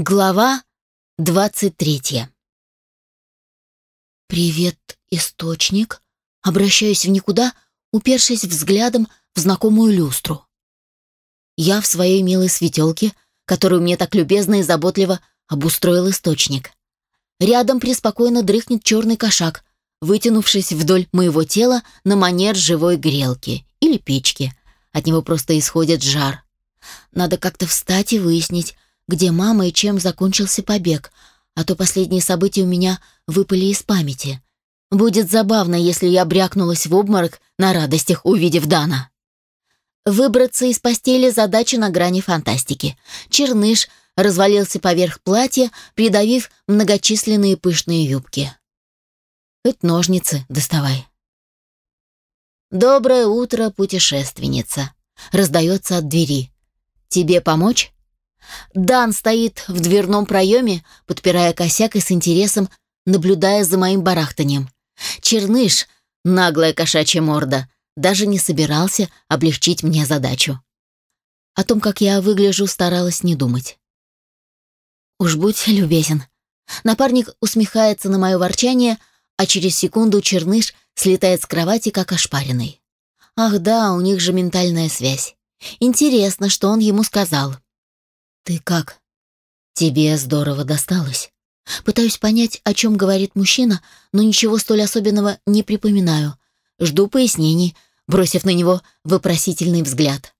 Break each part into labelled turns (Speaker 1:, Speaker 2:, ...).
Speaker 1: Глава двадцать третья. «Привет, источник!» Обращаюсь в никуда, упершись взглядом в знакомую люстру. Я в своей милой светелке, которую мне так любезно и заботливо обустроил источник. Рядом преспокойно дрыхнет черный кошак, вытянувшись вдоль моего тела на манер живой грелки или печки. От него просто исходит жар. Надо как-то встать и выяснить, где мама и чем закончился побег, а то последние события у меня выпали из памяти. Будет забавно, если я брякнулась в обморок на радостях, увидев Дана. Выбраться из постели задача на грани фантастики. Черныш развалился поверх платья, придавив многочисленные пышные юбки. Хоть ножницы доставай. «Доброе утро, путешественница!» Раздается от двери. «Тебе помочь?» Дан стоит в дверном проеме, подпирая косяк и с интересом наблюдая за моим барахтанием. Черныш, наглая кошачья морда, даже не собирался облегчить мне задачу. О том, как я выгляжу, старалась не думать. «Уж будь любезен». Напарник усмехается на мое ворчание, а через секунду Черныш слетает с кровати, как ошпаренный. Ах да, у них же ментальная связь. Интересно, что он ему сказал. «Ты как?» «Тебе здорово досталось». Пытаюсь понять, о чем говорит мужчина, но ничего столь особенного не припоминаю. Жду пояснений, бросив на него вопросительный взгляд.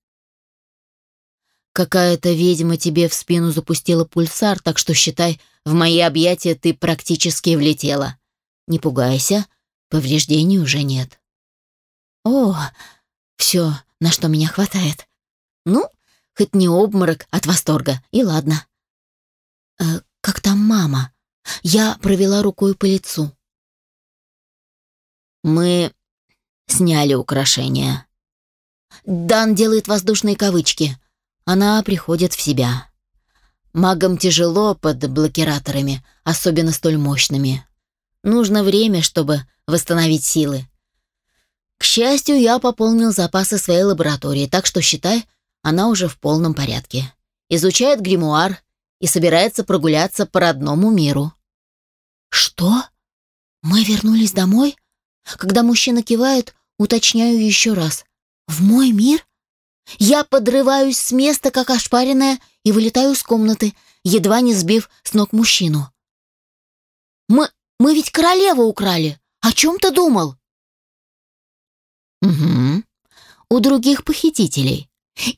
Speaker 1: «Какая-то ведьма тебе в спину запустила пульсар, так что, считай, в мои объятия ты практически влетела. Не пугайся, повреждений уже нет». «О, все, на что меня хватает. Ну, Хоть не обморок от восторга, и ладно. «Э, «Как там мама?» Я провела рукой по лицу. «Мы сняли украшения». Дан делает воздушные кавычки. Она приходит в себя. Магам тяжело под блокираторами, особенно столь мощными. Нужно время, чтобы восстановить силы. К счастью, я пополнил запасы своей лаборатории, так что, считай, она уже в полном порядке. Изучает гримуар и собирается прогуляться по родному миру. «Что? Мы вернулись домой?» Когда мужчина кивает, уточняю еще раз. «В мой мир?» Я подрываюсь с места, как ошпаренная, и вылетаю из комнаты, едва не сбив с ног мужчину. «Мы... мы ведь королеву украли! О чем ты думал?» «Угу. У других похитителей.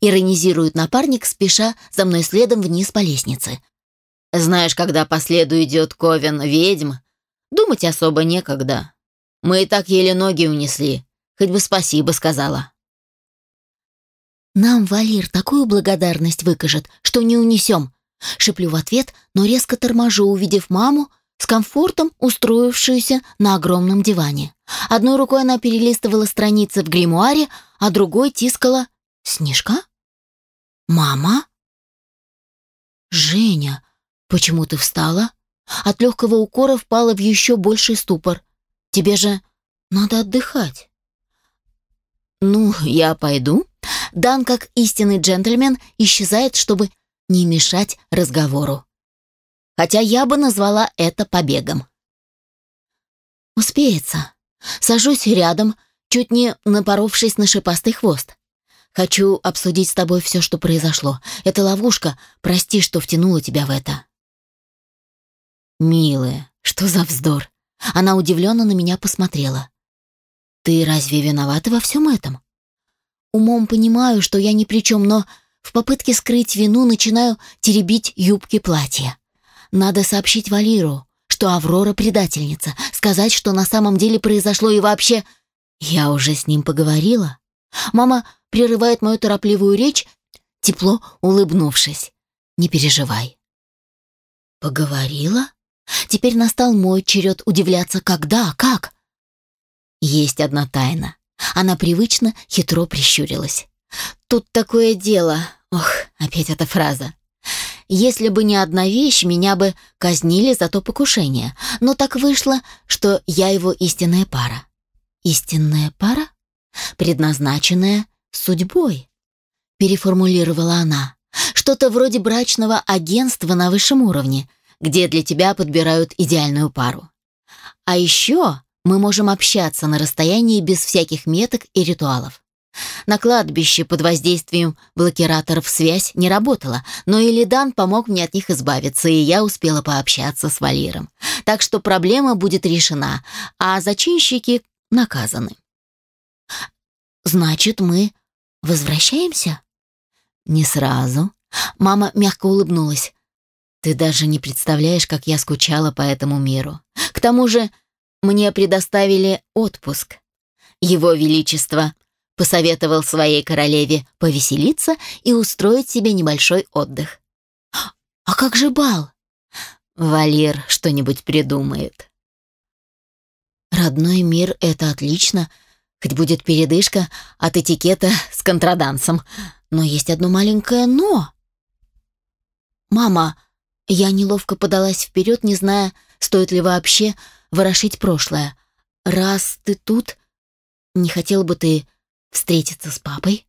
Speaker 1: Иронизирует напарник, спеша за мной следом вниз по лестнице. Знаешь, когда по следу идет ковен ведьм, думать особо некогда. Мы и так еле ноги унесли. Хоть бы спасибо сказала. Нам Валир такую благодарность выкажет, что не унесем. Шеплю в ответ, но резко торможу, увидев маму, с комфортом устроившуюся на огромном диване. Одной рукой она перелистывала страницы в гримуаре, а другой тискала Снежка? Мама? Женя, почему ты встала? От легкого укора впала в еще больший ступор. Тебе же надо отдыхать. Ну, я пойду. Дан, как истинный джентльмен, исчезает, чтобы не мешать разговору. Хотя я бы назвала это побегом. Успеется. Сажусь рядом, чуть не напоровшись на шипастый хвост. Хочу обсудить с тобой все, что произошло. Это ловушка. Прости, что втянула тебя в это». «Милая, что за вздор?» Она удивленно на меня посмотрела. «Ты разве виновата во всем этом?» Умом понимаю, что я ни при чем, но в попытке скрыть вину начинаю теребить юбки платья. Надо сообщить Валиру, что Аврора предательница, сказать, что на самом деле произошло и вообще... Я уже с ним поговорила. Мама прерывает мою торопливую речь, тепло улыбнувшись. «Не переживай». «Поговорила?» Теперь настал мой черед удивляться, когда, как. Есть одна тайна. Она привычно хитро прищурилась. Тут такое дело. Ох, опять эта фраза. Если бы не одна вещь, меня бы казнили за то покушение. Но так вышло, что я его истинная пара. Истинная пара? Предназначенная судьбой», — переформулировала она. Что-то вроде брачного агентства на высшем уровне, где для тебя подбирают идеальную пару. А еще мы можем общаться на расстоянии без всяких меток и ритуалов. На кладбище под воздействием блокираторов связь не работала, но Илидан помог мне от них избавиться, и я успела пообщаться с Валиром. Так что проблема будет решена, а зачинщики наказаны. «Значит, мы возвращаемся?» «Не сразу». Мама мягко улыбнулась. «Ты даже не представляешь, как я скучала по этому миру. К тому же мне предоставили отпуск. Его Величество посоветовал своей королеве повеселиться и устроить себе небольшой отдых. «А как же бал?» «Валер что-нибудь придумает». «Родной мир — это отлично, хоть будет передышка от этикета с контрадансом. Но есть одно маленькое «но». «Мама», я неловко подалась вперед, не зная, стоит ли вообще ворошить прошлое. «Раз ты тут, не хотел бы ты Встретиться с папой?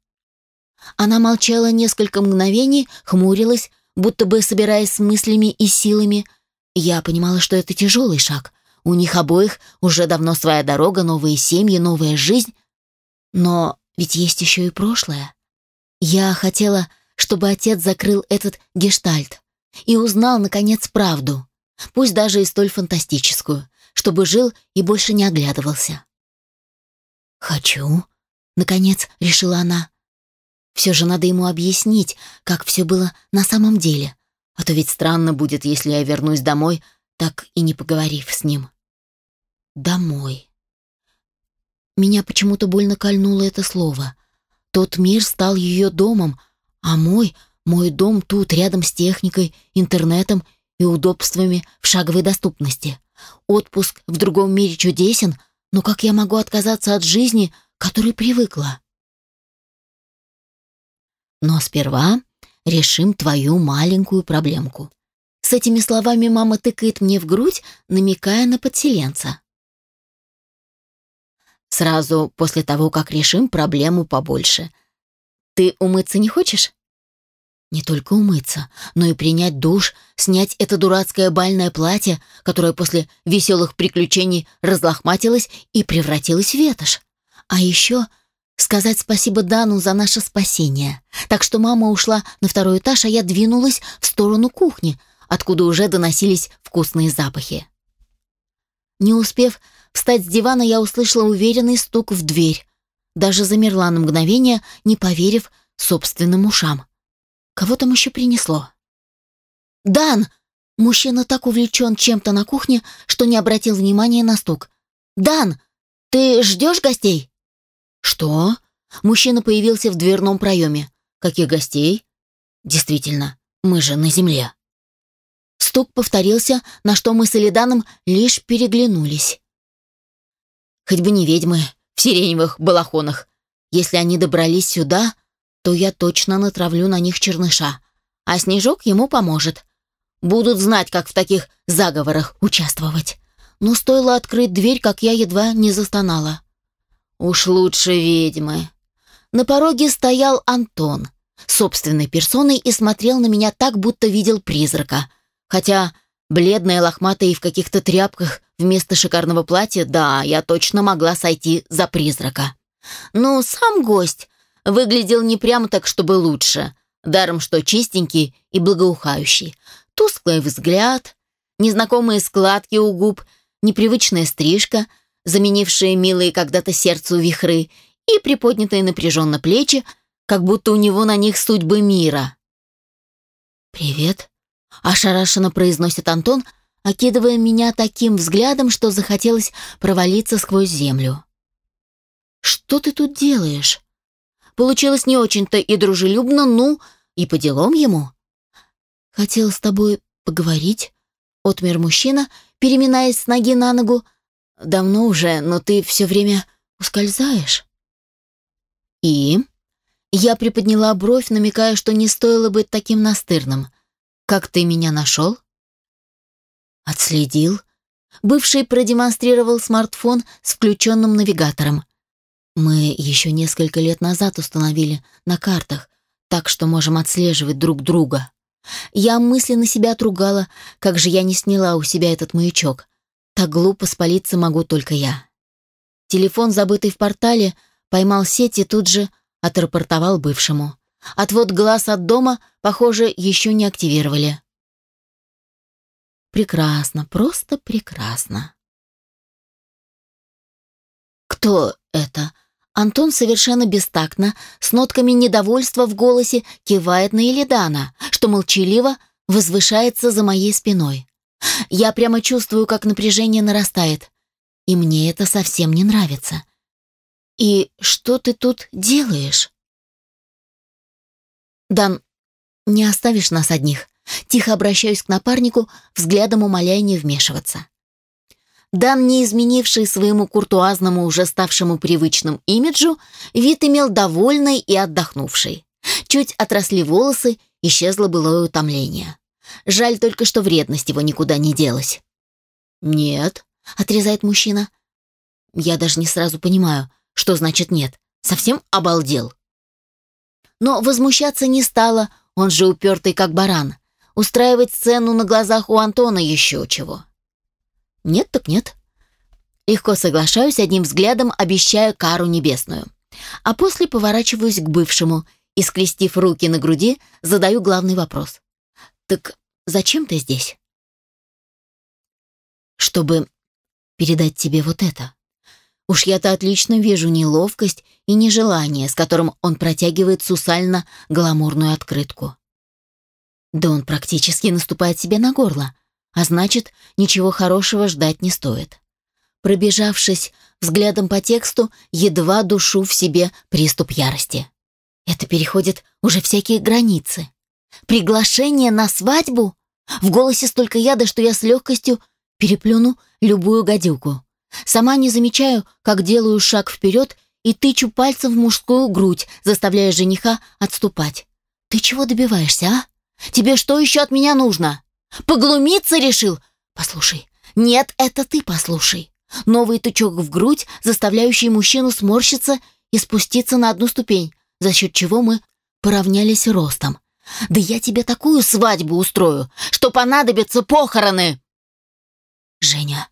Speaker 1: Она молчала несколько мгновений, хмурилась, будто бы собираясь с мыслями и силами. Я понимала, что это тяжелый шаг. У них обоих уже давно своя дорога, новые семьи, новая жизнь. Но ведь есть еще и прошлое. Я хотела, чтобы отец закрыл этот гештальт и узнал, наконец, правду, пусть даже и столь фантастическую, чтобы жил и больше не оглядывался. «Хочу», Наконец, решила она. Все же надо ему объяснить, как все было на самом деле. А то ведь странно будет, если я вернусь домой, так и не поговорив с ним. Домой. Меня почему-то больно кольнуло это слово. Тот мир стал ее домом, а мой, мой дом тут, рядом с техникой, интернетом и удобствами в шаговой доступности. Отпуск в другом мире чудесен, но как я могу отказаться от жизни, которой привыкла. Но сперва решим твою маленькую проблемку. С этими словами мама тыкает мне в грудь, намекая на подселенца. Сразу после того, как решим проблему побольше. Ты умыться не хочешь? Не только умыться, но и принять душ, снять это дурацкое бальное платье, которое после веселых приключений разлохматилось и превратилось в ветошь. А еще сказать спасибо Дану за наше спасение. Так что мама ушла на второй этаж, а я двинулась в сторону кухни, откуда уже доносились вкусные запахи. Не успев встать с дивана, я услышала уверенный стук в дверь. Даже замерла на мгновение, не поверив собственным ушам. Кого там еще принесло? «Дан!» Мужчина так увлечен чем-то на кухне, что не обратил внимания на стук. «Дан, ты ждешь гостей?» «Что?» Мужчина появился в дверном проеме. «Каких гостей?» «Действительно, мы же на земле». Стук повторился, на что мы с Элиданом лишь переглянулись. Хоть бы не ведьмы в сиреневых балахонах. Если они добрались сюда, то я точно натравлю на них черныша, а Снежок ему поможет. Будут знать, как в таких заговорах участвовать. Но стоило открыть дверь, как я едва не застонала. Уж лучше ведьмы. На пороге стоял Антон, собственной персоной, и смотрел на меня так, будто видел призрака. Хотя бледная, лохматая и в каких-то тряпках вместо шикарного платья, да, я точно могла сойти за призрака. Ну, сам гость выглядел не прямо так, чтобы лучше, даром что чистенький и благоухающий. Тусклый взгляд, незнакомые складки у губ, непривычная стрижка — заменившие милые когда-то сердцу вихры, и приподнятые напряженно плечи, как будто у него на них судьбы мира. «Привет», — ошарашенно произносит Антон, окидывая меня таким взглядом, что захотелось провалиться сквозь землю. «Что ты тут делаешь?» Получилось не очень-то и дружелюбно, ну, и по делам ему. «Хотел с тобой поговорить», — отмер мужчина, переминаясь с ноги на ногу, Давно уже, но ты все время ускользаешь. И? Я приподняла бровь, намекая, что не стоило быть таким настырным. Как ты меня нашел? Отследил. Бывший продемонстрировал смартфон с включенным навигатором. Мы еще несколько лет назад установили на картах. так что можем отслеживать друг друга. Я мысленно себя отругала, как же я не сняла у себя этот маячок. Так глупо спалиться могу только я. Телефон, забытый в портале, поймал сеть и тут же отрапортовал бывшему. Отвод глаз от дома, похоже, еще не активировали. Прекрасно, просто прекрасно. «Кто это?» Антон совершенно бестактно, с нотками недовольства в голосе, кивает на Элидана, что молчаливо возвышается за моей спиной. Я прямо чувствую, как напряжение нарастает. И мне это совсем не нравится. «И что ты тут делаешь?» «Дан, не оставишь нас одних?» Тихо обращаюсь к напарнику, взглядом умоляя не вмешиваться. Дан, не изменивший своему куртуазному, уже ставшему привычным имиджу, вид имел довольный и отдохнувший. Чуть отросли волосы, исчезло былое утомление. Жаль только, что вредность его никуда не делась. «Нет», — отрезает мужчина. «Я даже не сразу понимаю, что значит нет. Совсем обалдел». Но возмущаться не стала, он же упертый как баран. Устраивать сцену на глазах у Антона еще чего. Нет так нет. Легко соглашаюсь, одним взглядом обещаю кару небесную. А после поворачиваюсь к бывшему и, скрестив руки на груди, задаю главный вопрос. «Так зачем ты здесь?» «Чтобы передать тебе вот это. Уж я-то отлично вижу неловкость и нежелание, с которым он протягивает сусально гламурную открытку. Да он практически наступает себе на горло а значит, ничего хорошего ждать не стоит. Пробежавшись взглядом по тексту, едва душу в себе приступ ярости. Это переходит уже всякие границы. Приглашение на свадьбу? В голосе столько яда, что я с легкостью переплюну любую гадюку. Сама не замечаю, как делаю шаг вперед и тычу пальцем в мужскую грудь, заставляя жениха отступать. «Ты чего добиваешься, а? Тебе что еще от меня нужно?» Поглумиться решил? Послушай. Нет, это ты послушай. Новый тычок в грудь, заставляющий мужчину сморщиться и спуститься на одну ступень, за счет чего мы поравнялись ростом. Да я тебе такую свадьбу устрою, что понадобятся похороны. Женя,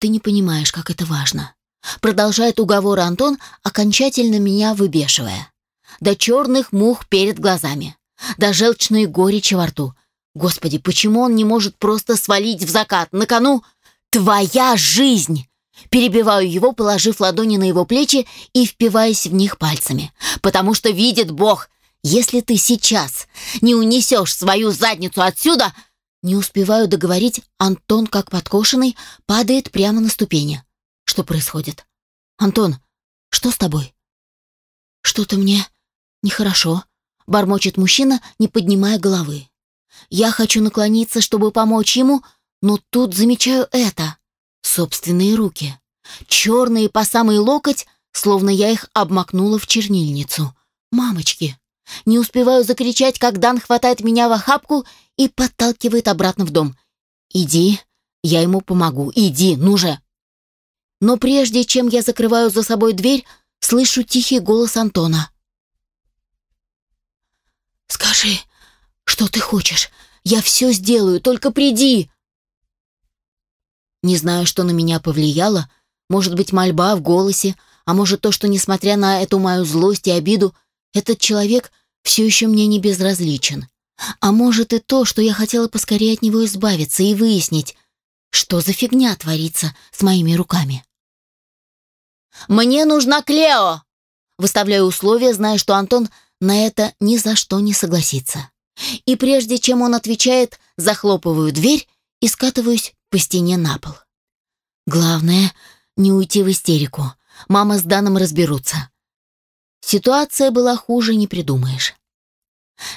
Speaker 1: ты не понимаешь, как это важно. Продолжает уговор Антон, окончательно меня выбешивая. До черных мух перед глазами, до желчной горечи во рту, Господи, почему он не может просто свалить в закат? На кону твоя жизнь! Перебиваю его, положив ладони на его плечи и впиваясь в них пальцами. Потому что видит Бог, если ты сейчас не унесешь свою задницу отсюда... Не успеваю договорить, Антон, как подкошенный, падает прямо на ступени. Что происходит? Антон, что с тобой? Что-то мне нехорошо, бормочет мужчина, не поднимая головы. Я хочу наклониться, чтобы помочь ему, но тут замечаю это. Собственные руки. Черные по самый локоть, словно я их обмакнула в чернильницу. Мамочки. Не успеваю закричать, как Дан хватает меня в охапку и подталкивает обратно в дом. «Иди, я ему помогу. Иди, ну же!» Но прежде чем я закрываю за собой дверь, слышу тихий голос Антона. «Скажи, «Что ты хочешь? Я все сделаю, только приди!» Не знаю, что на меня повлияло. Может быть, мольба в голосе, а может то, что, несмотря на эту мою злость и обиду, этот человек все еще мне не безразличен. А может и то, что я хотела поскорее от него избавиться и выяснить, что за фигня творится с моими руками. «Мне нужна Клео!» Выставляю условия, зная, что Антон на это ни за что не согласится. И прежде чем он отвечает, захлопываю дверь и скатываюсь по стене на пол. Главное — не уйти в истерику. Мама с Даном разберутся. Ситуация была хуже, не придумаешь.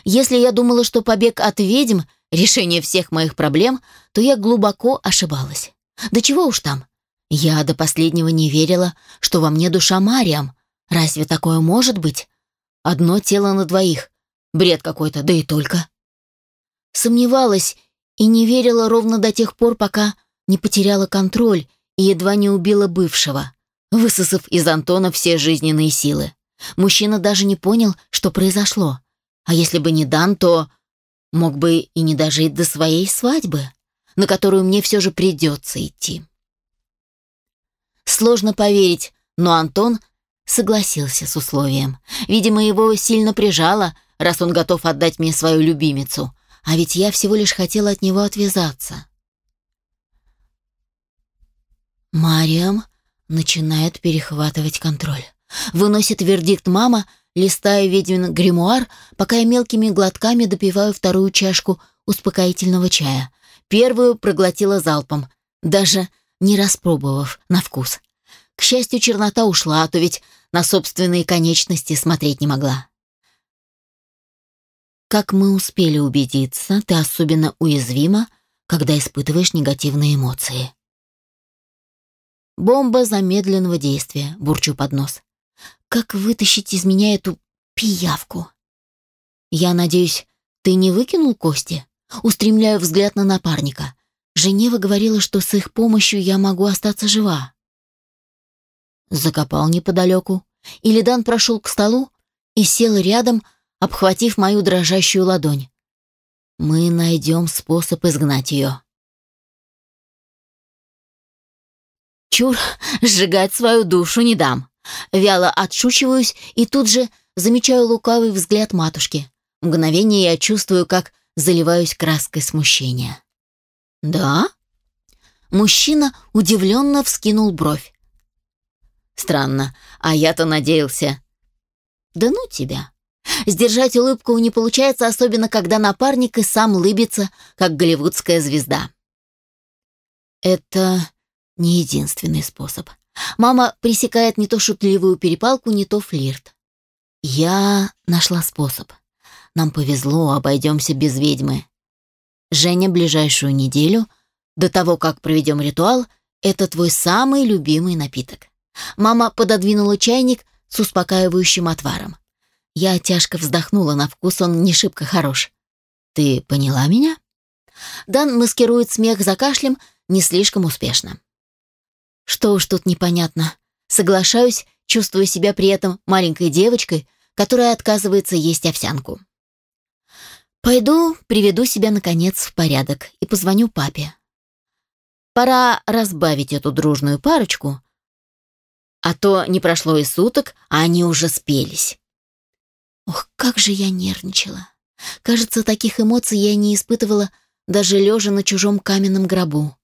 Speaker 1: Если я думала, что побег от ведьм — решение всех моих проблем, то я глубоко ошибалась. Да чего уж там. Я до последнего не верила, что во мне душа Мариам. Разве такое может быть? Одно тело на двоих. Бред какой-то, да и только. Сомневалась и не верила ровно до тех пор, пока не потеряла контроль и едва не убила бывшего, высосав из Антона все жизненные силы. Мужчина даже не понял, что произошло. А если бы не Дан, то мог бы и не дожить до своей свадьбы, на которую мне все же придется идти. Сложно поверить, но Антон согласился с условием. Видимо, его сильно прижало, раз он готов отдать мне свою любимицу. А ведь я всего лишь хотела от него отвязаться. Мариам начинает перехватывать контроль. Выносит вердикт мама, листая ведьмин гримуар, пока я мелкими глотками допиваю вторую чашку успокоительного чая. Первую проглотила залпом, даже не распробовав на вкус. К счастью, чернота ушла, а то ведь на собственные конечности смотреть не могла. Как мы успели убедиться, ты особенно уязвима, когда испытываешь негативные эмоции. Бомба замедленного действия, бурчу под нос. Как вытащить из меня эту пиявку? Я надеюсь, ты не выкинул кости? Устремляю взгляд на напарника. Женева говорила, что с их помощью я могу остаться жива. Закопал неподалеку. Илидан прошел к столу и сел рядом, обхватив мою дрожащую ладонь. Мы найдем способ изгнать ее. Чур, сжигать свою душу не дам. Вяло отшучиваюсь и тут же замечаю лукавый взгляд матушки. Мгновение я чувствую, как заливаюсь краской смущения. «Да?» Мужчина удивленно вскинул бровь. «Странно, а я-то надеялся». «Да ну тебя!» Сдержать улыбку не получается, особенно когда напарник и сам лыбится, как голливудская звезда. Это не единственный способ. Мама пресекает не то шутливую перепалку, не то флирт. Я нашла способ. Нам повезло, обойдемся без ведьмы. Женя, ближайшую неделю, до того, как проведем ритуал, это твой самый любимый напиток. Мама пододвинула чайник с успокаивающим отваром. Я тяжко вздохнула, на вкус он не шибко хорош. «Ты поняла меня?» Дан маскирует смех за кашлем не слишком успешно. Что уж тут непонятно. Соглашаюсь, чувствуя себя при этом маленькой девочкой, которая отказывается есть овсянку. Пойду, приведу себя, наконец, в порядок и позвоню папе. Пора разбавить эту дружную парочку, а то не прошло и суток, а они уже спелись. Ох, как же я нервничала. Кажется, таких эмоций я не испытывала даже лежа на чужом каменном гробу.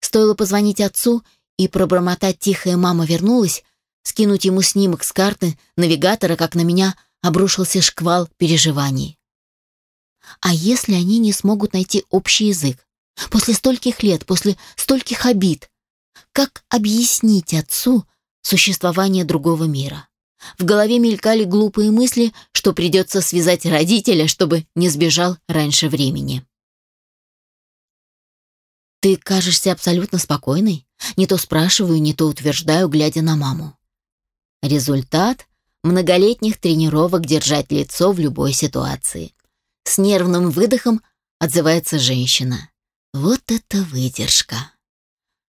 Speaker 1: Стоило позвонить отцу и пробормотать тихая «мама вернулась», скинуть ему снимок с карты навигатора, как на меня обрушился шквал переживаний. А если они не смогут найти общий язык? После стольких лет, после стольких обид? Как объяснить отцу существование другого мира? В голове мелькали глупые мысли, что придется связать родителя, чтобы не сбежал раньше времени. «Ты кажешься абсолютно спокойной?» Не то спрашиваю, не то утверждаю, глядя на маму. Результат многолетних тренировок держать лицо в любой ситуации. С нервным выдохом отзывается женщина. Вот это выдержка.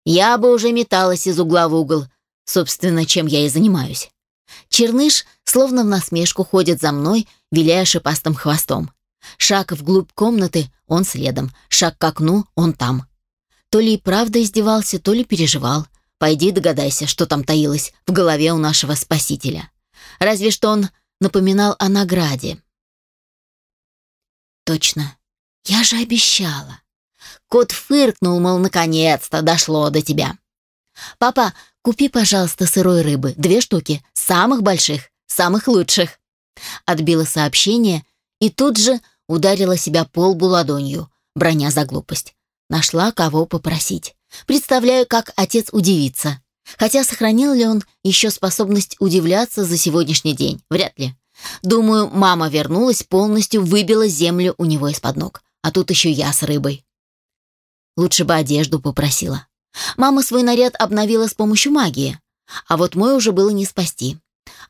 Speaker 1: Я бы уже металась из угла в угол, собственно, чем я и занимаюсь. Черныш словно в насмешку ходит за мной, виляя шипастым хвостом. Шаг вглубь комнаты, он следом. Шаг к окну, он там. То ли и правда издевался, то ли переживал. Пойди догадайся, что там таилось в голове у нашего спасителя. Разве что он напоминал о награде. Точно. Я же обещала. Кот фыркнул, мол, наконец-то дошло до тебя. Папа, купи, пожалуйста, сырой рыбы, две штуки, самых больших, самых лучших. Отбила сообщение и тут же ударила себя по лбу ладонью, броня за глупость. Нашла кого попросить. Представляю, как отец удивится. Хотя сохранил ли он еще способность удивляться за сегодняшний день? Вряд ли. Думаю, мама вернулась, полностью выбила землю у него из-под ног. А тут еще я с рыбой. Лучше бы одежду попросила. Мама свой наряд обновила с помощью магии. А вот мой уже было не спасти.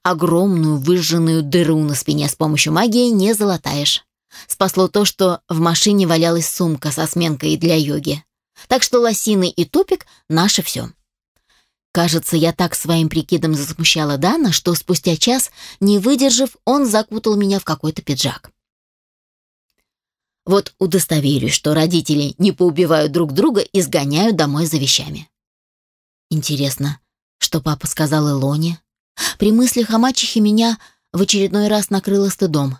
Speaker 1: Огромную выжженную дыру на спине с помощью магии не залатаешь. Спасло то, что в машине валялась сумка со сменкой для йоги. Так что лосины и тупик — наше все. Кажется, я так своим прикидом засмущала Дана, что спустя час, не выдержав, он закутал меня в какой-то пиджак. Вот удостоверюсь, что родители не поубивают друг друга и сгоняют домой за вещами. Интересно, что папа сказал Илоне? При мыслях о мачехе меня в очередной раз накрыло стыдом.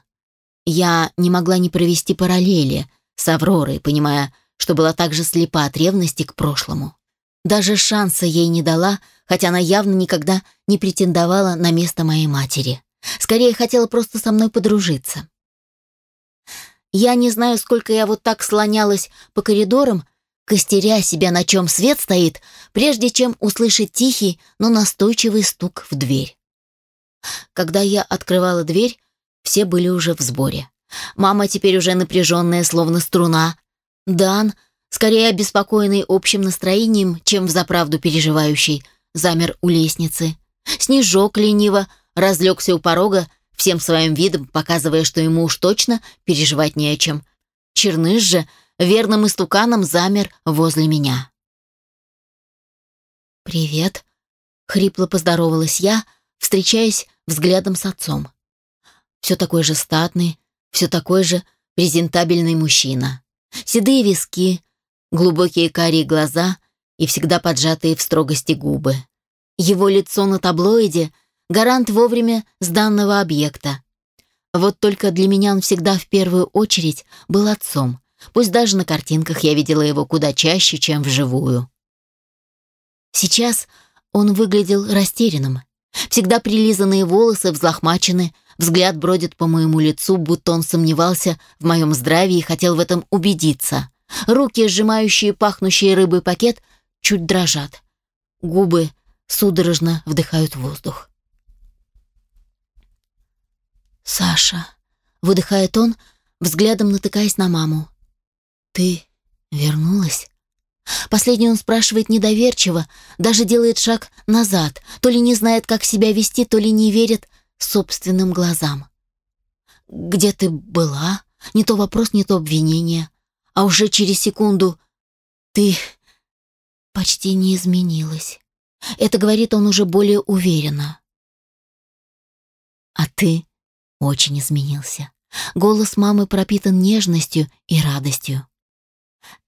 Speaker 1: Я не могла не провести параллели с Авророй, понимая, что была также слепа от ревности к прошлому. Даже шанса ей не дала, хотя она явно никогда не претендовала на место моей матери. Скорее хотела просто со мной подружиться. Я не знаю, сколько я вот так слонялась по коридорам, костеря себя, на чем свет стоит, прежде чем услышать тихий, но настойчивый стук в дверь. Когда я открывала дверь, все были уже в сборе. Мама теперь уже напряженная, словно струна. Дан, скорее обеспокоенный общим настроением, чем взаправду переживающий, замер у лестницы. Снежок лениво разлегся у порога, всем своим видом показывая, что ему уж точно переживать не о чем. Черныш же верным истуканом замер возле меня. «Привет», — хрипло поздоровалась я, встречаясь взглядом с отцом. Все такой же статный, все такой же презентабельный мужчина. Седые виски, глубокие карие глаза и всегда поджатые в строгости губы. Его лицо на таблоиде гарант вовремя сданного объекта. Вот только для меня он всегда в первую очередь был отцом, пусть даже на картинках я видела его куда чаще, чем вживую. Сейчас он выглядел растерянным. Всегда прилизанные волосы взлохмачены, взгляд бродит по моему лицу, будто он сомневался в моем здравии и хотел в этом убедиться. Руки, сжимающие пахнущий рыбой пакет, чуть дрожат. Губы судорожно вдыхают воздух. «Саша», — выдыхает он, взглядом натыкаясь на маму. «Ты вернулась?» Последний он спрашивает недоверчиво, даже делает шаг назад, то ли не знает, как себя вести, то ли не верит собственным глазам. «Где ты была?» Не то вопрос, не то обвинение. А уже через секунду «Ты почти не изменилась». Это говорит он уже более уверенно. «А ты очень изменился. Голос мамы пропитан нежностью и радостью.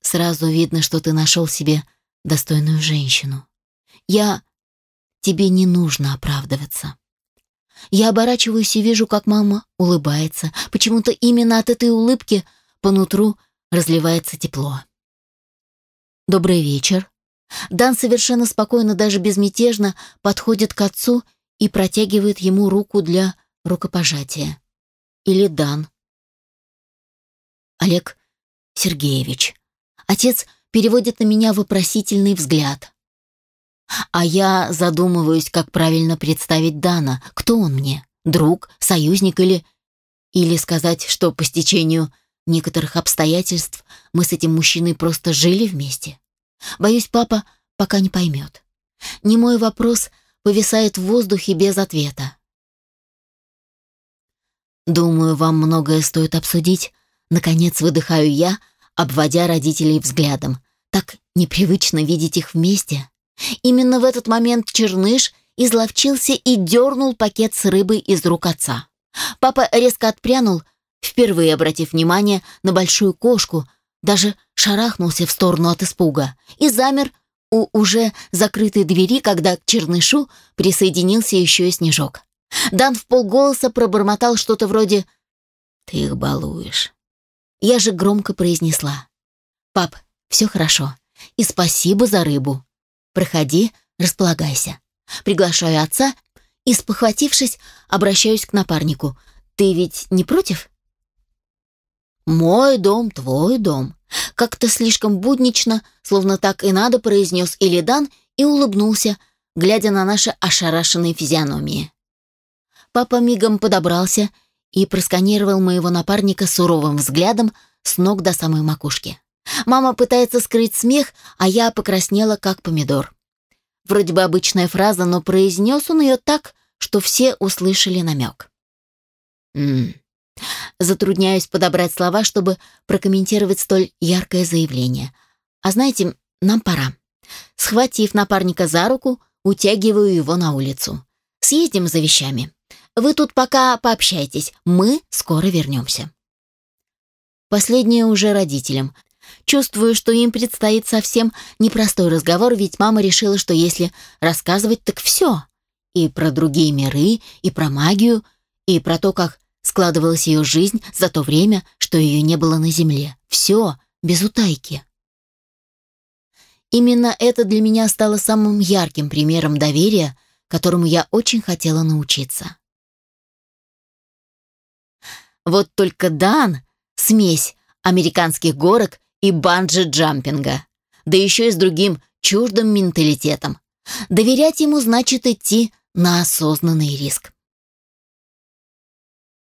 Speaker 1: Сразу видно, что ты нашел себе достойную женщину. Я... Тебе не нужно оправдываться. Я оборачиваюсь и вижу, как мама улыбается. Почему-то именно от этой улыбки по нутру разливается тепло. «Добрый вечер». Дан совершенно спокойно, даже безмятежно подходит к отцу и протягивает ему руку для рукопожатие. Или Дан. Олег Сергеевич. Отец переводит на меня вопросительный взгляд. А я задумываюсь, как правильно представить Дана. Кто он мне? Друг, союзник или... Или сказать, что по стечению некоторых обстоятельств мы с этим мужчиной просто жили вместе? Боюсь, папа пока не поймет. Не мой вопрос повисает в воздухе без ответа. Думаю, вам многое стоит обсудить. Наконец выдыхаю я, обводя родителей взглядом. Так непривычно видеть их вместе. Именно в этот момент Черныш изловчился и дернул пакет с рыбой из рук отца. Папа резко отпрянул, впервые обратив внимание на большую кошку, даже шарахнулся в сторону от испуга и замер у уже закрытой двери, когда к Чернышу присоединился еще и Снежок. Дан в полголоса пробормотал что-то вроде «Ты их балуешь». Я же громко произнесла «Пап, все хорошо. И спасибо за рыбу. Проходи, располагайся». Приглашаю отца и, спохватившись, обращаюсь к напарнику. «Ты ведь не против?» «Мой дом, твой дом». Как-то слишком буднично, словно так и надо, произнес Илидан и улыбнулся, глядя на наши ошарашенные физиономии. Папа мигом подобрался и просканировал моего напарника суровым взглядом с ног до самой макушки. Мама пытается скрыть смех, а я покраснела, как помидор. Вроде бы обычная фраза, но произнес он ее так, что все услышали намек. «М-м-м». Затрудняюсь подобрать слова, чтобы прокомментировать столь яркое заявление. А знаете, нам пора. Схватив напарника за руку, утягиваю его на улицу. Съездим за вещами. Вы тут пока пообщайтесь, мы скоро вернемся». Последнее уже родителям. Чувствую, что им предстоит совсем непростой разговор, ведь мама решила, что если рассказывать, так все. И про другие миры, и про магию, и про то, как складывалась ее жизнь за то время, что ее не было на земле. Все без утайки. Именно это для меня стало самым ярким примером доверия, которому я очень хотела научиться. Вот только Дан — смесь американских горок и банджи-джампинга, да еще и с другим чуждым менталитетом. Доверять ему значит идти на осознанный риск.